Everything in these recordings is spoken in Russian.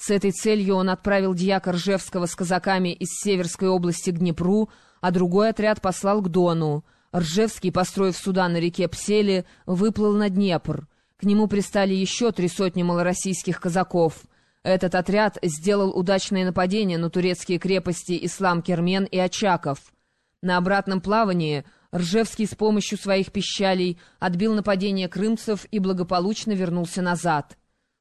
С этой целью он отправил дьяка Ржевского с казаками из Северской области к Днепру, а другой отряд послал к Дону. Ржевский, построив суда на реке Псели, выплыл на Днепр. К нему пристали еще три сотни малороссийских казаков. Этот отряд сделал удачное нападение на турецкие крепости Ислам-Кермен и Очаков. На обратном плавании Ржевский с помощью своих пищалей отбил нападение крымцев и благополучно вернулся назад.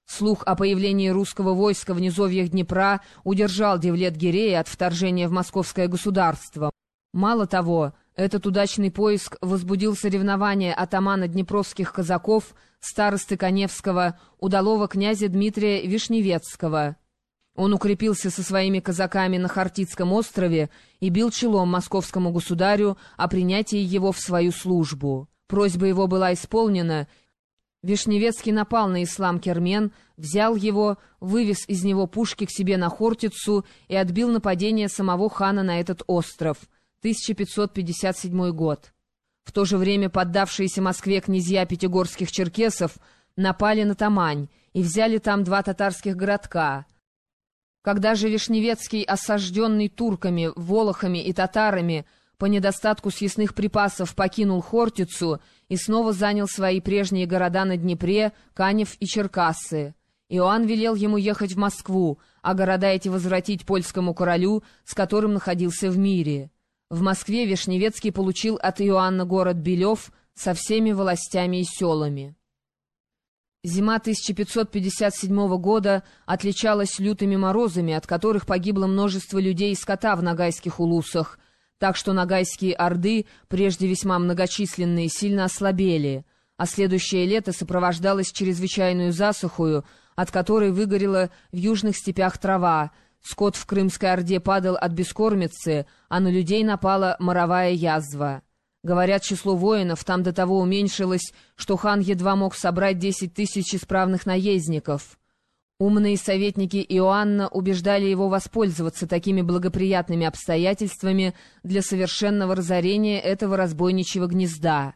Слух о появлении русского войска в низовьях Днепра удержал Девлет-Гирея от вторжения в московское государство. Мало того, этот удачный поиск возбудил соревнования атамана днепровских казаков, старосты Коневского, удалого князя Дмитрия Вишневецкого. Он укрепился со своими казаками на Хартицком острове и бил челом московскому государю о принятии его в свою службу. Просьба его была исполнена, Вишневецкий напал на ислам Кермен, взял его, вывез из него пушки к себе на Хортицу и отбил нападение самого хана на этот остров. 1557 год. В то же время поддавшиеся Москве князья пятигорских черкесов напали на Тамань и взяли там два татарских городка. Когда же Вишневецкий, осажденный турками, волохами и татарами, по недостатку съестных припасов покинул Хортицу и снова занял свои прежние города на Днепре, Канев и Черкассы. Иоанн велел ему ехать в Москву, а города эти возвратить польскому королю, с которым находился в мире. В Москве Вишневецкий получил от Иоанна город Белев со всеми властями и селами. Зима 1557 года отличалась лютыми морозами, от которых погибло множество людей и скота в Ногайских улусах — так что нагайские орды, прежде весьма многочисленные, сильно ослабели, а следующее лето сопровождалось чрезвычайную засухою, от которой выгорела в южных степях трава, скот в Крымской Орде падал от бескормицы, а на людей напала моровая язва. Говорят, число воинов там до того уменьшилось, что хан едва мог собрать десять тысяч исправных наездников. Умные советники Иоанна убеждали его воспользоваться такими благоприятными обстоятельствами для совершенного разорения этого разбойничьего гнезда.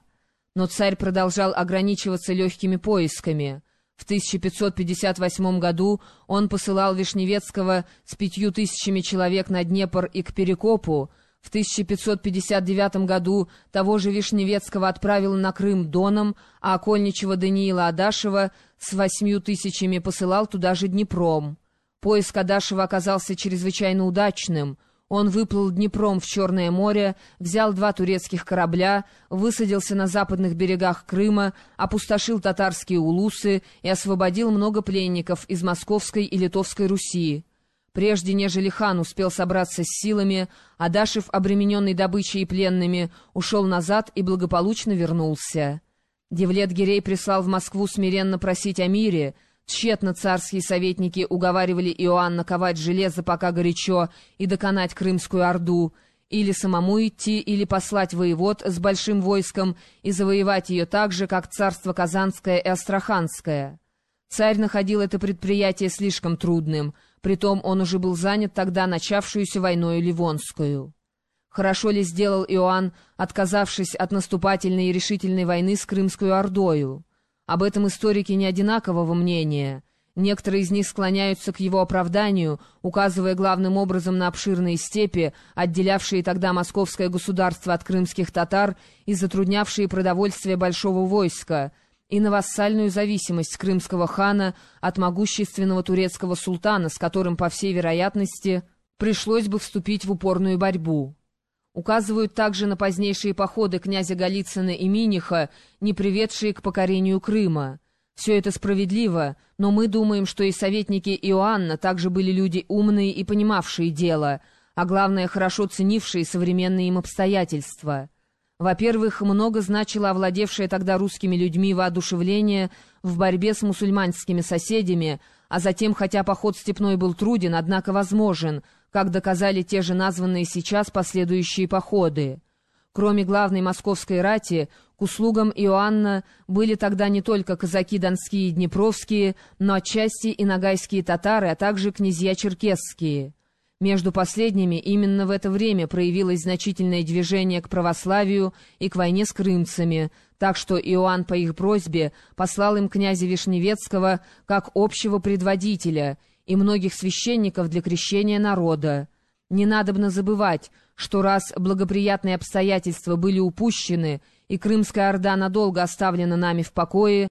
Но царь продолжал ограничиваться легкими поисками. В 1558 году он посылал Вишневецкого с пятью тысячами человек на Днепр и к Перекопу, в 1559 году того же Вишневецкого отправил на Крым Доном, а окольничего Даниила Адашева с восьмью тысячами посылал туда же Днепром. Поиск Адашева оказался чрезвычайно удачным. Он выплыл Днепром в Черное море, взял два турецких корабля, высадился на западных берегах Крыма, опустошил татарские улусы и освободил много пленников из Московской и Литовской Руси. Прежде нежели хан успел собраться с силами, Адашев, обремененный добычей и пленными, ушел назад и благополучно вернулся. Девлет Гирей прислал в Москву смиренно просить о мире. Тщетно царские советники уговаривали Иоанна ковать железо пока горячо и доконать Крымскую Орду, или самому идти, или послать воевод с большим войском и завоевать ее так же, как царство Казанское и Астраханское. Царь находил это предприятие слишком трудным — Притом он уже был занят тогда начавшуюся войною Ливонскую. Хорошо ли сделал Иоанн, отказавшись от наступательной и решительной войны с Крымскую Ордою? Об этом историки не одинакового мнения. Некоторые из них склоняются к его оправданию, указывая главным образом на обширные степи, отделявшие тогда московское государство от крымских татар и затруднявшие продовольствие большого войска — и на вассальную зависимость крымского хана от могущественного турецкого султана, с которым, по всей вероятности, пришлось бы вступить в упорную борьбу. Указывают также на позднейшие походы князя Голицына и Миниха, не приведшие к покорению Крыма. Все это справедливо, но мы думаем, что и советники Иоанна также были люди умные и понимавшие дело, а главное, хорошо ценившие современные им обстоятельства. Во-первых, много значило овладевшее тогда русскими людьми воодушевление в борьбе с мусульманскими соседями, а затем, хотя поход степной был труден, однако возможен, как доказали те же названные сейчас последующие походы. Кроме главной московской рати, к услугам Иоанна были тогда не только казаки донские и днепровские, но отчасти и нагайские татары, а также князья черкесские. Между последними именно в это время проявилось значительное движение к православию и к войне с крымцами, так что Иоанн по их просьбе послал им князя Вишневецкого как общего предводителя и многих священников для крещения народа. Не надобно забывать, что раз благоприятные обстоятельства были упущены, и Крымская Орда надолго оставлена нами в покое,